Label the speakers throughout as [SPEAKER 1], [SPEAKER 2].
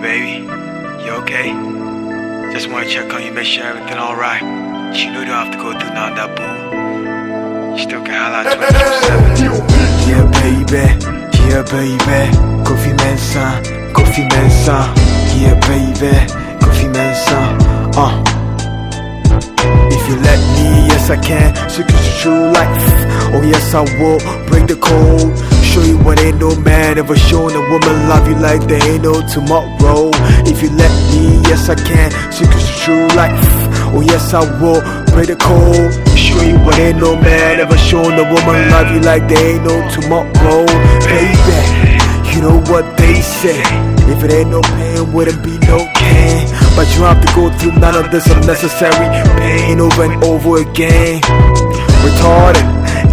[SPEAKER 1] baby. You okay? Just wanna check on you, make sure everything alright. She know you don't have to go through none that boom. You still can at 24 7.
[SPEAKER 2] Yeah, baby. Yeah, baby. Kofi Mensa. Kofi Mensa. Yeah, baby. Kofi Mensa. Yes I can. Secrets of true life. Oh yes I will break the code. Show you what ain't no man ever shown a woman love you like there ain't no tomorrow. If you let me, yes I can. Secrets of true life. Oh yes I will break the code. Show you what ain't no man ever shown a woman love you like there ain't no tomorrow, baby. You know what they say. If it ain't no pain, wouldn't be no gain. But you have to go through none of this unnecessary pain over and over again. Retarded,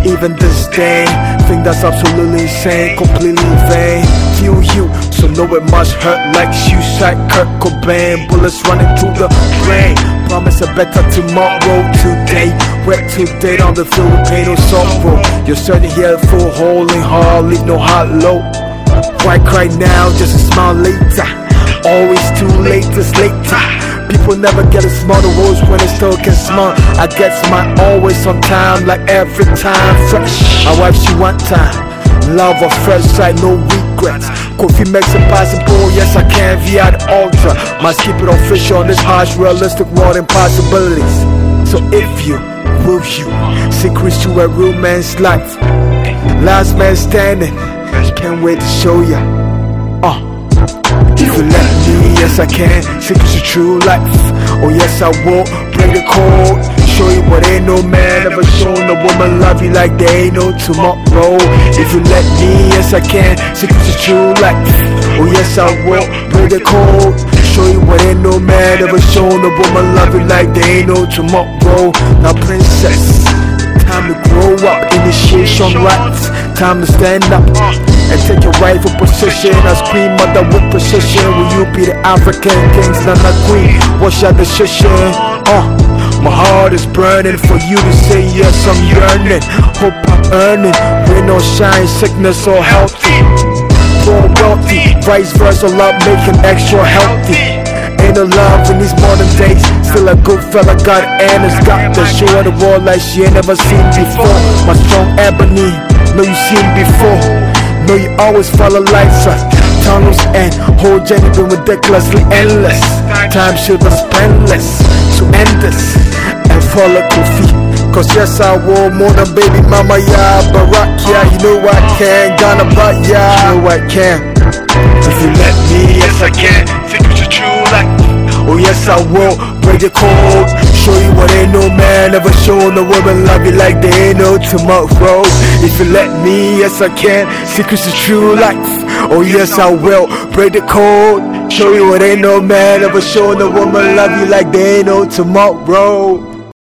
[SPEAKER 2] even day. Think that's absolutely insane, completely vain. Feel you, so know it must hurt like you shot Kurt Cobain. Bullets running through the brain. Promise a better tomorrow today. Wet today on the field with pain or sorrow. You're certain here full holding hard, leave no heart low. Why cry now, just a smile later? Always too late, it's. People never get as a smarter words when they still can smile. I get mine always on time, like every time. Fresh, my wife, she one time. Love a fresh sight, no regrets. Kofi makes it possible, yes, I can via the altar. Must keep it official in this harsh, realistic world, impossibilities. So if you, will you, secrets to a real man's life. Last man standing, can't wait to show ya. Uh. If you let yes I can. Secrets of true life. Oh yes I will break the code. Show you what ain't no man ever shown a woman love you like there ain't no tomorrow. If you let me, yes I can. Secrets of true life. Oh yes I will break the code. Show you what ain't no man ever shown a woman love you like there ain't no tomorrow. Now princess. Time to grow up, initiation rites. Time to stand up your rightful position as queen mother with precision. Will you be the African king's not a queen? What's your decision? Uh, my heart is burning for you to say yes. I'm yearning, hope I'm earning. Rain or shine, sickness or healthy. Poor wealthy, vice versa, love making extra healthy. Ain't no love in these modern days. Still a good fella, got and it's got the show her the world like she ain't never seen before. My strong ebony, know you seen before. Know you always follow lights up. Tunnels and whole journey been ridiculously endless. Time should have spendless. So end this and follow Kofi. Cause yes, I will more than baby mama, yeah. Barack, yeah, you know I can. Ghana, but yeah, you know I can. If you let me, yes, I can. Secrets of true life. Oh, yes, I will break the code. Show you what ain't no man ever shown a woman love you like there ain't no tomorrow. If you let me, yes, I can. Secrets of true life. Oh, yes, I will break the code. Show you what ain't no man ever shown a woman love you like there ain't no tomorrow.